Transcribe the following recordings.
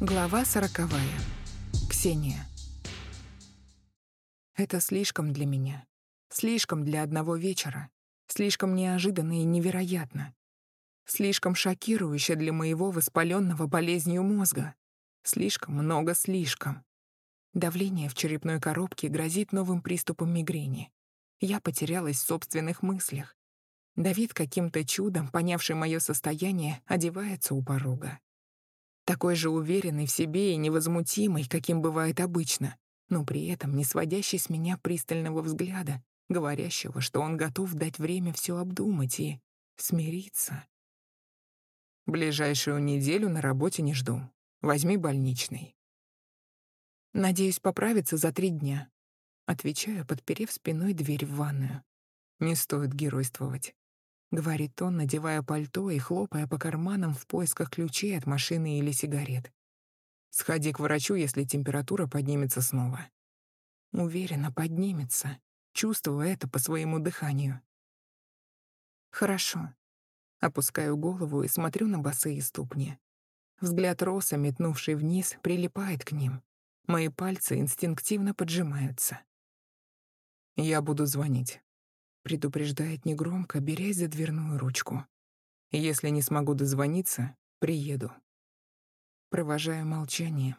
Глава сороковая. Ксения. Это слишком для меня. Слишком для одного вечера. Слишком неожиданно и невероятно. Слишком шокирующе для моего воспаленного болезнью мозга. Слишком много слишком. Давление в черепной коробке грозит новым приступом мигрени. Я потерялась в собственных мыслях. Давид каким-то чудом, понявший мое состояние, одевается у порога. Такой же уверенный в себе и невозмутимый, каким бывает обычно, но при этом не сводящий с меня пристального взгляда, говорящего, что он готов дать время все обдумать и смириться. Ближайшую неделю на работе не жду. Возьми больничный. Надеюсь поправиться за три дня. Отвечаю, подперев спиной дверь в ванную. Не стоит геройствовать. — говорит он, надевая пальто и хлопая по карманам в поисках ключей от машины или сигарет. «Сходи к врачу, если температура поднимется снова». Уверенно поднимется, чувствуя это по своему дыханию. «Хорошо». Опускаю голову и смотрю на босые ступни. Взгляд Роса, метнувший вниз, прилипает к ним. Мои пальцы инстинктивно поджимаются. «Я буду звонить» предупреждает негромко, берясь за дверную ручку. Если не смогу дозвониться, приеду. Провожаю молчанием.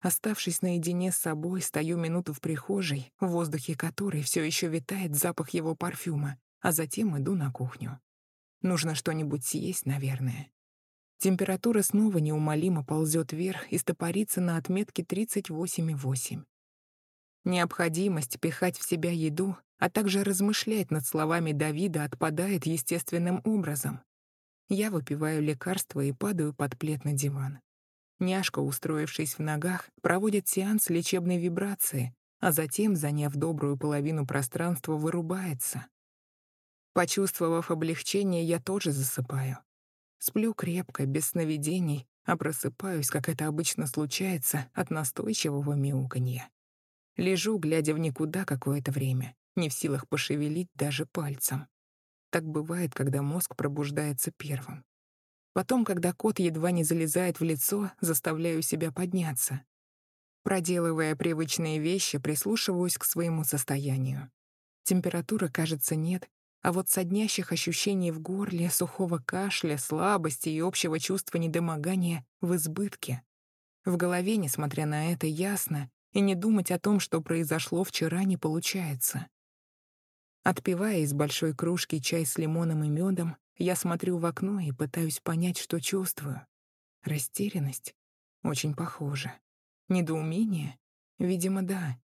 Оставшись наедине с собой, стою минуту в прихожей, в воздухе которой все еще витает запах его парфюма, а затем иду на кухню. Нужно что-нибудь съесть, наверное. Температура снова неумолимо ползет вверх и стопорится на отметке 38,8. Необходимость пихать в себя еду а также размышлять над словами Давида отпадает естественным образом. Я выпиваю лекарство и падаю под плед на диван. Няшка, устроившись в ногах, проводит сеанс лечебной вибрации, а затем, заняв добрую половину пространства, вырубается. Почувствовав облегчение, я тоже засыпаю. Сплю крепко, без сновидений, а просыпаюсь, как это обычно случается, от настойчивого мяуканья. Лежу, глядя в никуда какое-то время не в силах пошевелить даже пальцем. Так бывает, когда мозг пробуждается первым. Потом, когда кот едва не залезает в лицо, заставляю себя подняться. Проделывая привычные вещи, прислушиваюсь к своему состоянию. Температуры, кажется, нет, а вот соднящих ощущений в горле, сухого кашля, слабости и общего чувства недомогания в избытке. В голове, несмотря на это, ясно, и не думать о том, что произошло вчера, не получается. Отпивая из большой кружки чай с лимоном и медом, я смотрю в окно и пытаюсь понять, что чувствую. Растерянность? Очень похоже. Недоумение? Видимо, да.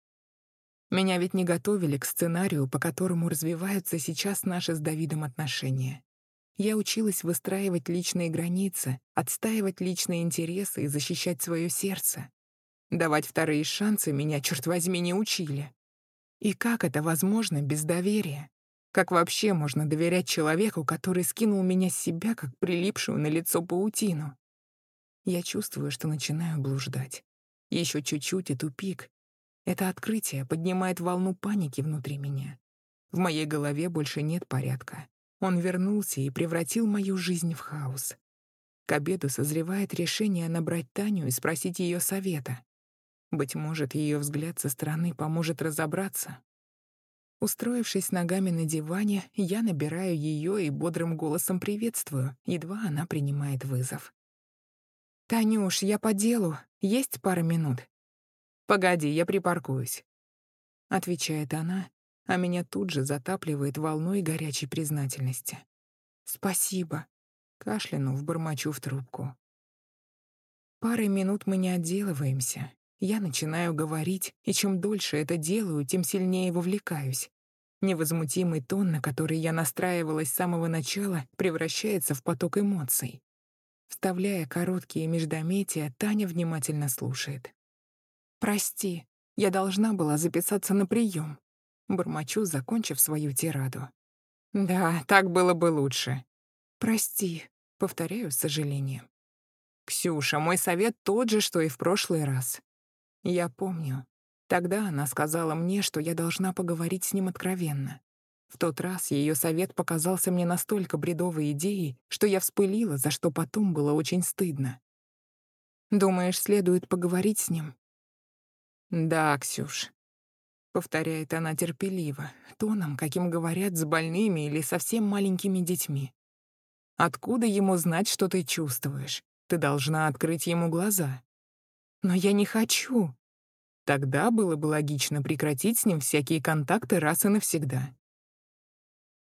Меня ведь не готовили к сценарию, по которому развиваются сейчас наши с Давидом отношения. Я училась выстраивать личные границы, отстаивать личные интересы и защищать свое сердце. Давать вторые шансы меня, черт возьми, не учили. И как это возможно без доверия? Как вообще можно доверять человеку, который скинул меня с себя, как прилипшую на лицо паутину? Я чувствую, что начинаю блуждать. Еще чуть-чуть и тупик. Это открытие поднимает волну паники внутри меня. В моей голове больше нет порядка. Он вернулся и превратил мою жизнь в хаос. К обеду созревает решение набрать Таню и спросить ее совета. Быть может, ее взгляд со стороны поможет разобраться. Устроившись ногами на диване, я набираю ее и бодрым голосом приветствую, едва она принимает вызов. «Танюш, я по делу. Есть пара минут?» «Погоди, я припаркуюсь», — отвечает она, а меня тут же затапливает волной горячей признательности. «Спасибо», — кашлянув, бормочу в трубку. Парой минут мы не отделываемся, я начинаю говорить, и чем дольше это делаю, тем сильнее вовлекаюсь. Невозмутимый тон, на который я настраивалась с самого начала, превращается в поток эмоций. Вставляя короткие междометия, Таня внимательно слушает. «Прости, я должна была записаться на прием. Бормочу, закончив свою тираду. «Да, так было бы лучше». «Прости», — повторяю с сожалением. «Ксюша, мой совет тот же, что и в прошлый раз. Я помню. Тогда она сказала мне, что я должна поговорить с ним откровенно. В тот раз ее совет показался мне настолько бредовой идеей, что я вспылила, за что потом было очень стыдно. Думаешь, следует поговорить с ним? Да, Ксюш. Повторяет она терпеливо, тоном, каким говорят с больными или совсем маленькими детьми. Откуда ему знать, что ты чувствуешь? Ты должна открыть ему глаза. Но я не хочу. Тогда было бы логично прекратить с ним всякие контакты раз и навсегда.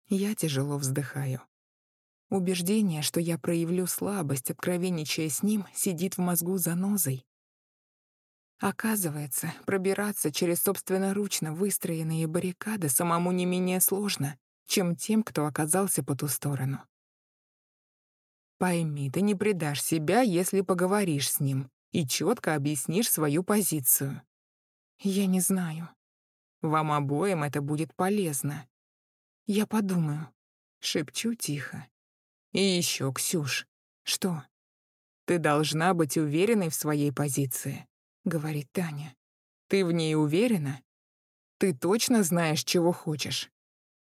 Я тяжело вздыхаю. Убеждение, что я проявлю слабость, откровенничая с ним, сидит в мозгу занозой. Оказывается, пробираться через собственноручно выстроенные баррикады самому не менее сложно, чем тем, кто оказался по ту сторону. Пойми, ты не предашь себя, если поговоришь с ним и четко объяснишь свою позицию. Я не знаю. Вам обоим это будет полезно. Я подумаю. Шепчу тихо. И еще, Ксюш. Что? Ты должна быть уверенной в своей позиции, говорит Таня. Ты в ней уверена? Ты точно знаешь, чего хочешь?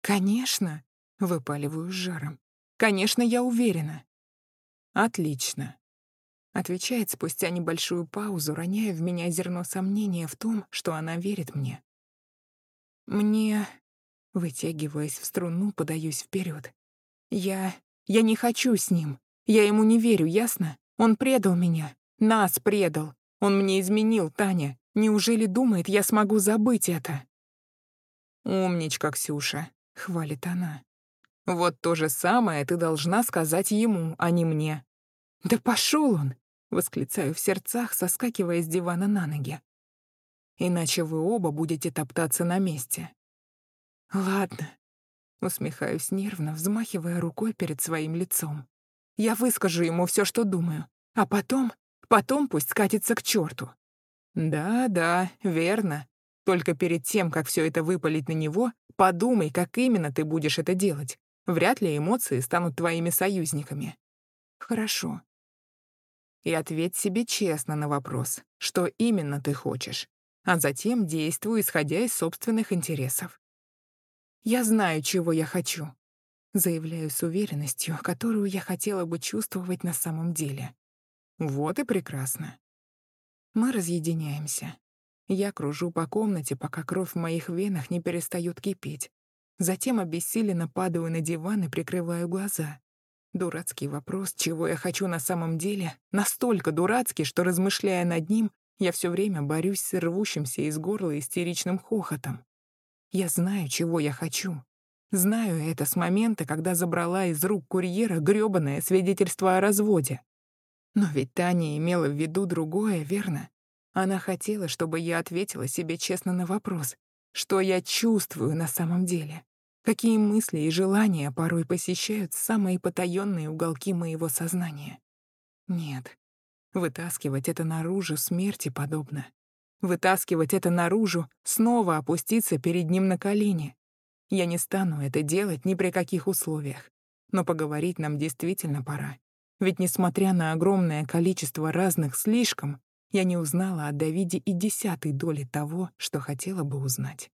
Конечно, выпаливаю жаром. Конечно, я уверена. Отлично. Отвечает спустя небольшую паузу, роняя в меня зерно сомнения в том, что она верит мне. Мне, вытягиваясь в струну, подаюсь вперед. Я я не хочу с ним. Я ему не верю, ясно? Он предал меня. Нас предал. Он мне изменил, Таня. Неужели думает, я смогу забыть это? «Умничка, Ксюша», — хвалит она. «Вот то же самое ты должна сказать ему, а не мне». «Да пошел он!» — восклицаю в сердцах, соскакивая с дивана на ноги. «Иначе вы оба будете топтаться на месте». «Ладно, Усмехаюсь нервно, взмахивая рукой перед своим лицом. Я выскажу ему все, что думаю. А потом... Потом пусть скатится к черту. Да-да, верно. Только перед тем, как все это выпалить на него, подумай, как именно ты будешь это делать. Вряд ли эмоции станут твоими союзниками. Хорошо. И ответь себе честно на вопрос, что именно ты хочешь, а затем действуй, исходя из собственных интересов. Я знаю, чего я хочу. Заявляю с уверенностью, которую я хотела бы чувствовать на самом деле. Вот и прекрасно. Мы разъединяемся. Я кружу по комнате, пока кровь в моих венах не перестает кипеть. Затем обессиленно падаю на диван и прикрываю глаза. Дурацкий вопрос, чего я хочу на самом деле, настолько дурацкий, что, размышляя над ним, я все время борюсь с рвущимся из горла истеричным хохотом. Я знаю, чего я хочу. Знаю это с момента, когда забрала из рук курьера грёбаное свидетельство о разводе. Но ведь Таня имела в виду другое, верно? Она хотела, чтобы я ответила себе честно на вопрос, что я чувствую на самом деле, какие мысли и желания порой посещают самые потаённые уголки моего сознания. Нет, вытаскивать это наружу смерти подобно. Вытаскивать это наружу, снова опуститься перед ним на колени. Я не стану это делать ни при каких условиях. Но поговорить нам действительно пора. Ведь несмотря на огромное количество разных слишком, я не узнала о Давиде и десятой доли того, что хотела бы узнать.